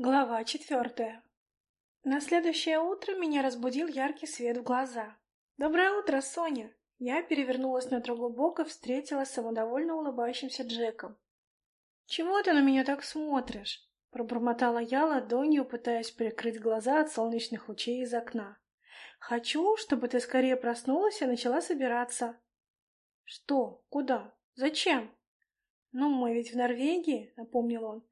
Глава четвертая. На следующее утро меня разбудил яркий свет в глаза. «Доброе утро, Соня!» Я перевернулась на другой бок и встретилась с самодовольно улыбающимся Джеком. «Чего ты на меня так смотришь?» Пробормотала я ладонью, пытаясь прикрыть глаза от солнечных лучей из окна. «Хочу, чтобы ты скорее проснулась и начала собираться». «Что? Куда? Зачем?» «Ну, мы ведь в Норвегии», — напомнил он.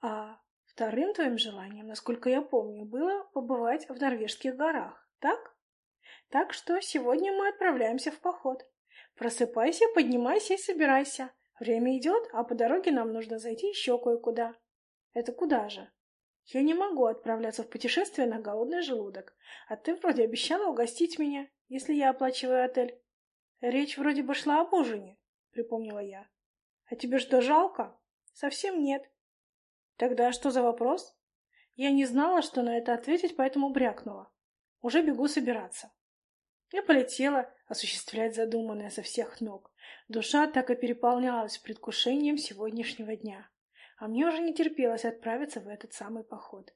«А Вторым твоим желанием, насколько я помню, было побывать в норвежских горах, так? Так что сегодня мы отправляемся в поход. Просыпайся, поднимайся и собирайся. Время идет, а по дороге нам нужно зайти еще кое-куда. Это куда же? Я не могу отправляться в путешествие на голодный желудок, а ты вроде обещала угостить меня, если я оплачиваю отель. Речь вроде бы шла об ужине, припомнила я. А тебе что, жалко? Совсем нет. Тогда что за вопрос? Я не знала, что на это ответить, поэтому брякнула. Уже бегу собираться. Я полетела осуществлять задуманное со всех ног. Душа так и переполнялась предвкушением сегодняшнего дня. А мне уже не терпелось отправиться в этот самый поход.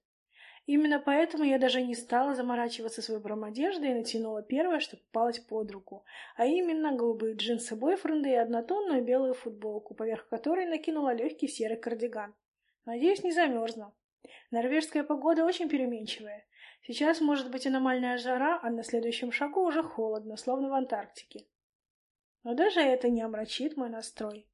Именно поэтому я даже не стала заморачиваться с выбором одежды и натянула первое, что попалось под руку, а именно голубые джинсы бойфренда и однотонную белую футболку, поверх которой накинула легкий серый кардиган. Надеюсь, не замерзну. Норвежская погода очень переменчивая. Сейчас может быть аномальная жара, а на следующем шагу уже холодно, словно в Антарктике. Но даже это не омрачит мой настрой.